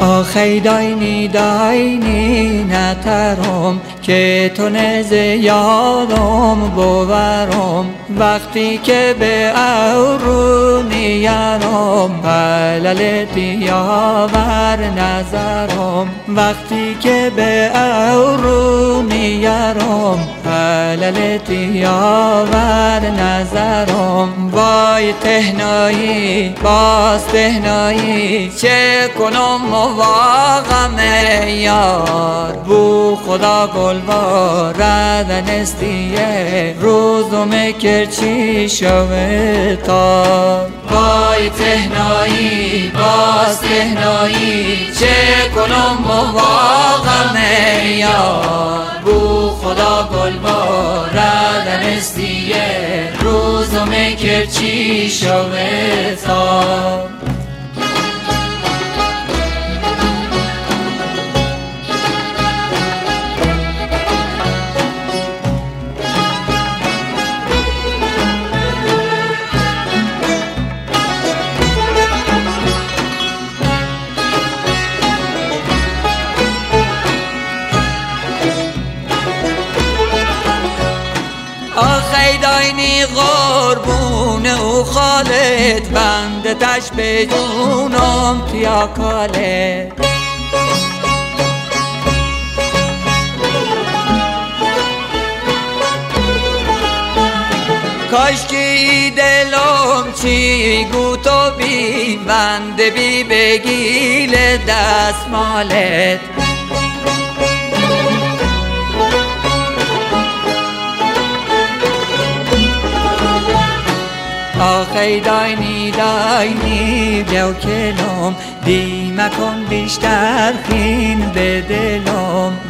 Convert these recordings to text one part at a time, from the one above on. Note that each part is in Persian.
آخی داینی داینی نترم که تو نز یادم بورم وقتی که به اورو نیارم حلل دیاور نظرم. وقتی که به اورو نیارم حلل دیاور نظرم. وای تهنایی باز تهنایی چه کنم واقم یار بو خدا گل بارد نستیه روزم کرچی شوه تا؟ وای تهنایی باز تهنایی. چه کنم واقم یار بو خدا گل بارد نستیه روزم کرچی شوه تا؟ قربون او خالد بند تش به جونم تیا کاله کاشکی دلم چی گو تو بی بند بی بگیل دست مالت آخی داینی داینی بیاو کلم دی مکن بیشتر خین به دلم.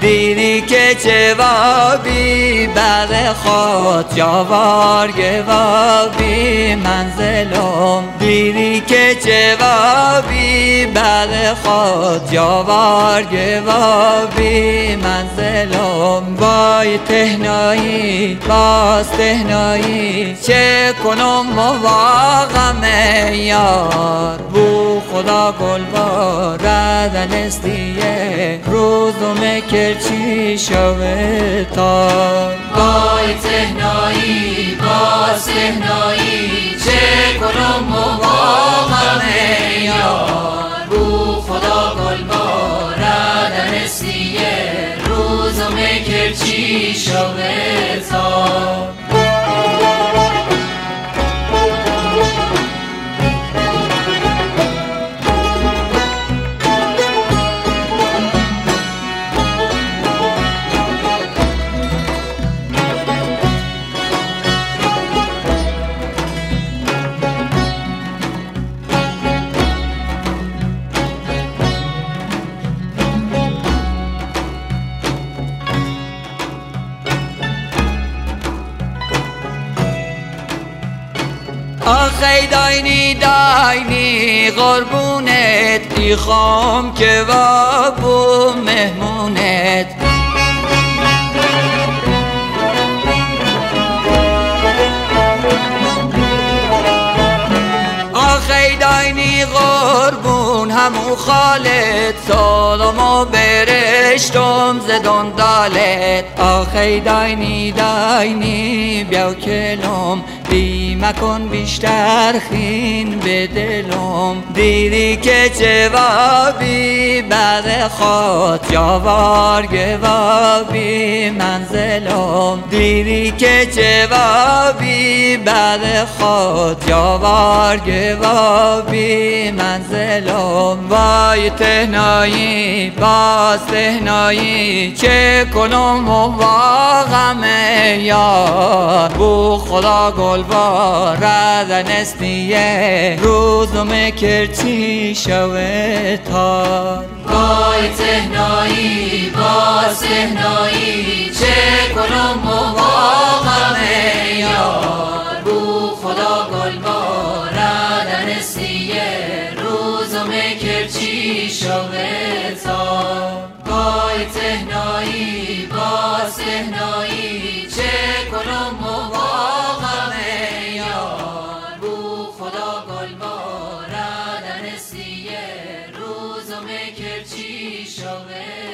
دیدی که جوابی بعد خود جوار گوابی منزلم دیدی که جوابی بعد خود جوار گوابی منزلم وای تهنایی باز تهنایی چه کنم واقم یار. بو خدا گل بارد نستیه روزم کرچی شوه تا؟ وای تهنایی باز تهنایی چه کنم واقم یار؟ بو خدا گل بارد نستیه روزم کرچی شوه تا؟ آخی داینی داینی قربونت. می‌خوام که وابو مهمونت. آخی داینی قربون همو خالت. سالمو برشتم زدون دالت آخی داینی داینی بیاو کلم بی مکن بیشتر خین به دلم. دیدی که جوابی بعد خود جوار گوابی منزلم. دیدی که جوابی بعد خود جوار گوابی منزلم. وای تهنایی باز تهنایی چه کنم و واقم یار بو خدا گل بارد نستیه روزم کرچی شوه تار وای تهنایی باز تهنایی. Make it